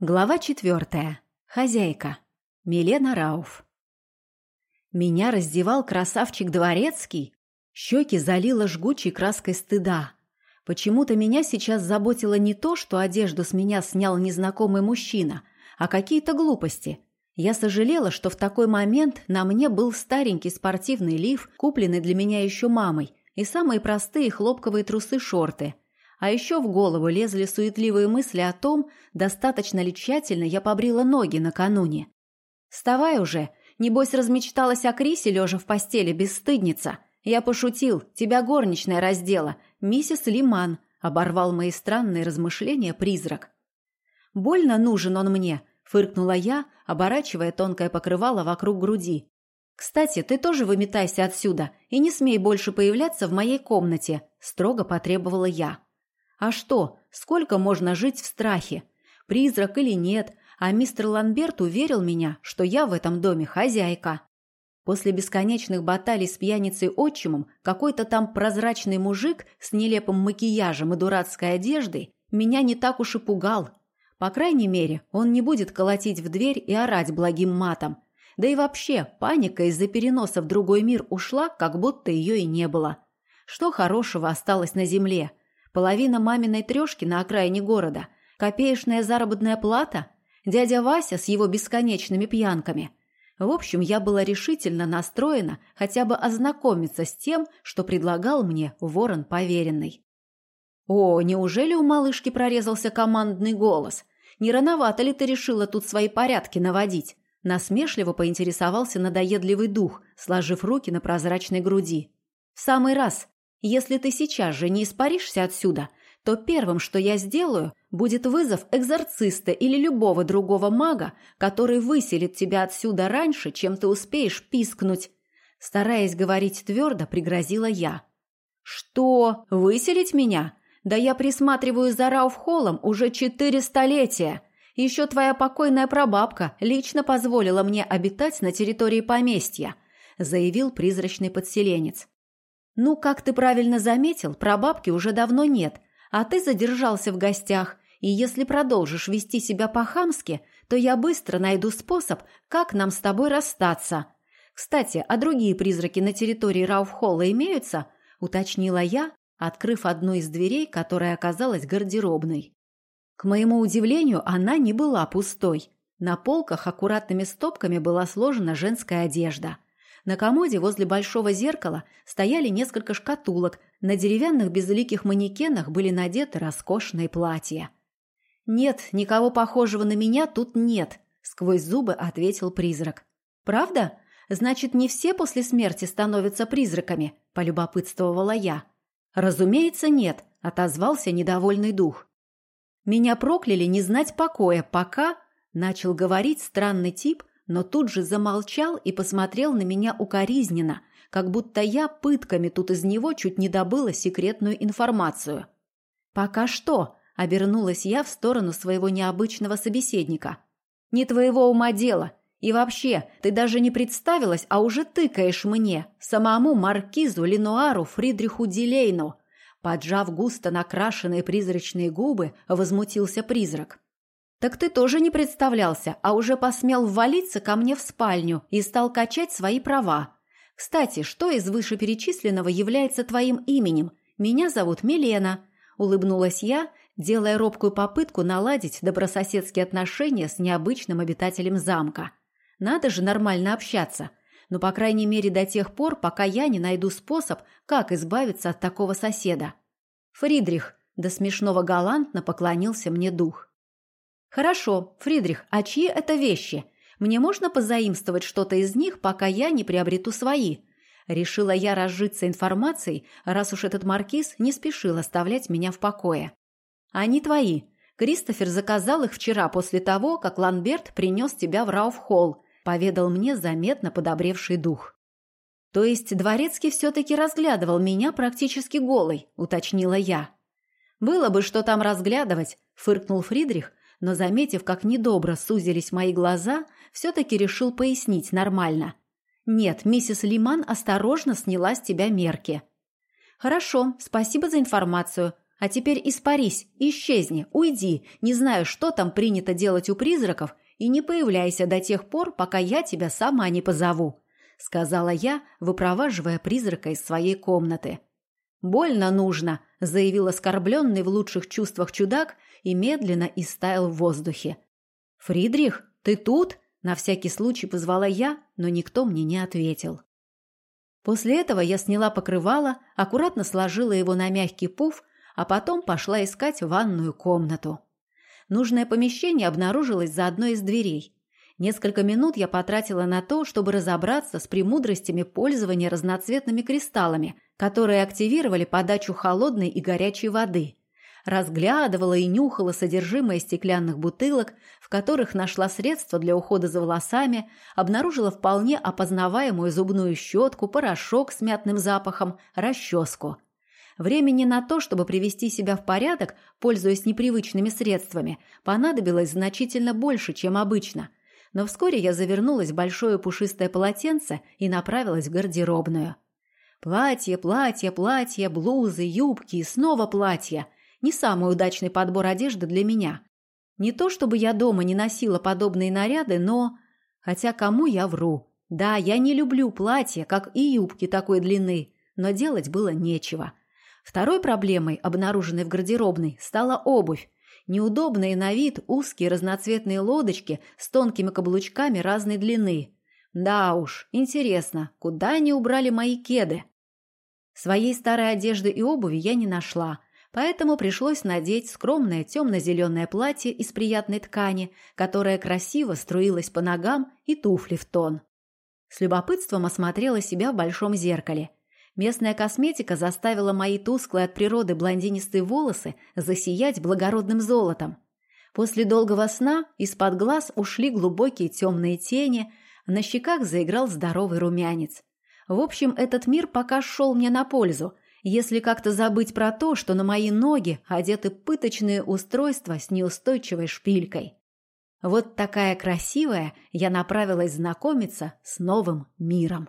Глава четвертая. Хозяйка. Милена Рауф. Меня раздевал красавчик Дворецкий. Щеки залило жгучей краской стыда. Почему-то меня сейчас заботило не то, что одежду с меня снял незнакомый мужчина, а какие-то глупости. Я сожалела, что в такой момент на мне был старенький спортивный лиф, купленный для меня еще мамой, и самые простые хлопковые трусы-шорты – а еще в голову лезли суетливые мысли о том, достаточно ли тщательно я побрила ноги накануне. «Вставай уже! Небось, размечталась о Крисе, лежа в постели, бесстыдница! Я пошутил, тебя горничная раздела, миссис Лиман!» — оборвал мои странные размышления призрак. «Больно нужен он мне!» — фыркнула я, оборачивая тонкое покрывало вокруг груди. «Кстати, ты тоже выметайся отсюда и не смей больше появляться в моей комнате», — строго потребовала я. А что, сколько можно жить в страхе? Призрак или нет, а мистер Ланберт уверил меня, что я в этом доме хозяйка. После бесконечных баталий с пьяницей-отчимом какой-то там прозрачный мужик с нелепым макияжем и дурацкой одеждой меня не так уж и пугал. По крайней мере, он не будет колотить в дверь и орать благим матом. Да и вообще, паника из-за переноса в другой мир ушла, как будто ее и не было. Что хорошего осталось на земле? Половина маминой трешки на окраине города, копеечная заработная плата, дядя Вася с его бесконечными пьянками. В общем, я была решительно настроена хотя бы ознакомиться с тем, что предлагал мне ворон поверенный. «О, неужели у малышки прорезался командный голос? Не рановато ли ты решила тут свои порядки наводить?» Насмешливо поинтересовался надоедливый дух, сложив руки на прозрачной груди. «В самый раз. Если ты сейчас же не испаришься отсюда, то первым, что я сделаю, будет вызов экзорциста или любого другого мага, который выселит тебя отсюда раньше, чем ты успеешь пискнуть. Стараясь говорить твердо, пригрозила я. «Что? Выселить меня? Да я присматриваю за Рауфхоллом уже четыре столетия. Еще твоя покойная прабабка лично позволила мне обитать на территории поместья», заявил призрачный подселенец. «Ну, как ты правильно заметил, прабабки уже давно нет, а ты задержался в гостях, и если продолжишь вести себя по-хамски, то я быстро найду способ, как нам с тобой расстаться. Кстати, а другие призраки на территории Рауфхолла имеются?» – уточнила я, открыв одну из дверей, которая оказалась гардеробной. К моему удивлению, она не была пустой. На полках аккуратными стопками была сложена женская одежда – на комоде возле большого зеркала стояли несколько шкатулок, на деревянных безликих манекенах были надеты роскошные платья. «Нет, никого похожего на меня тут нет», — сквозь зубы ответил призрак. «Правда? Значит, не все после смерти становятся призраками?» — полюбопытствовала я. «Разумеется, нет», — отозвался недовольный дух. «Меня прокляли не знать покоя, пока...» — начал говорить странный тип, но тут же замолчал и посмотрел на меня укоризненно, как будто я пытками тут из него чуть не добыла секретную информацию. «Пока что», — обернулась я в сторону своего необычного собеседника. «Не твоего ума дело. И вообще, ты даже не представилась, а уже тыкаешь мне, самому маркизу Ленуару Фридриху Дилейну». Поджав густо накрашенные призрачные губы, возмутился призрак. «Так ты тоже не представлялся, а уже посмел ввалиться ко мне в спальню и стал качать свои права. Кстати, что из вышеперечисленного является твоим именем? Меня зовут Милена», – улыбнулась я, делая робкую попытку наладить добрососедские отношения с необычным обитателем замка. «Надо же нормально общаться, но, по крайней мере, до тех пор, пока я не найду способ, как избавиться от такого соседа». «Фридрих», – до смешного галантно поклонился мне дух. «Хорошо, Фридрих, а чьи это вещи? Мне можно позаимствовать что-то из них, пока я не приобрету свои?» Решила я разжиться информацией, раз уж этот маркиз не спешил оставлять меня в покое. «Они твои. Кристофер заказал их вчера после того, как Ланберт принес тебя в Рауфхолл», поведал мне заметно подобревший дух. «То есть Дворецкий все-таки разглядывал меня практически голой», уточнила я. «Было бы что там разглядывать», фыркнул Фридрих, но, заметив, как недобро сузились мои глаза, все-таки решил пояснить нормально. «Нет, миссис Лиман осторожно сняла с тебя мерки». «Хорошо, спасибо за информацию. А теперь испарись, исчезни, уйди, не знаю, что там принято делать у призраков, и не появляйся до тех пор, пока я тебя сама не позову», — сказала я, выпроваживая призрака из своей комнаты. «Больно нужно», — заявил оскорбленный в лучших чувствах чудак и медленно истаял в воздухе. «Фридрих, ты тут?» — на всякий случай позвала я, но никто мне не ответил. После этого я сняла покрывало, аккуратно сложила его на мягкий пуф а потом пошла искать ванную комнату. Нужное помещение обнаружилось за одной из дверей. Несколько минут я потратила на то, чтобы разобраться с премудростями пользования разноцветными кристаллами, которые активировали подачу холодной и горячей воды. Разглядывала и нюхала содержимое стеклянных бутылок, в которых нашла средства для ухода за волосами, обнаружила вполне опознаваемую зубную щетку, порошок с мятным запахом, расческу – Времени на то, чтобы привести себя в порядок, пользуясь непривычными средствами, понадобилось значительно больше, чем обычно. Но вскоре я завернулась в большое пушистое полотенце и направилась в гардеробную. Платье, платье, платье, блузы, юбки и снова платье. Не самый удачный подбор одежды для меня. Не то чтобы я дома не носила подобные наряды, но... Хотя кому я вру? Да, я не люблю платья, как и юбки такой длины, но делать было нечего. Второй проблемой, обнаруженной в гардеробной, стала обувь. Неудобные на вид узкие разноцветные лодочки с тонкими каблучками разной длины. Да уж, интересно, куда они убрали мои кеды? Своей старой одежды и обуви я не нашла, поэтому пришлось надеть скромное темно-зеленое платье из приятной ткани, которое красиво струилось по ногам и туфли в тон. С любопытством осмотрела себя в большом зеркале – Местная косметика заставила мои тусклые от природы блондинистые волосы засиять благородным золотом. После долгого сна из-под глаз ушли глубокие темные тени, на щеках заиграл здоровый румянец. В общем, этот мир пока шел мне на пользу, если как-то забыть про то, что на мои ноги одеты пыточные устройства с неустойчивой шпилькой. Вот такая красивая я направилась знакомиться с новым миром.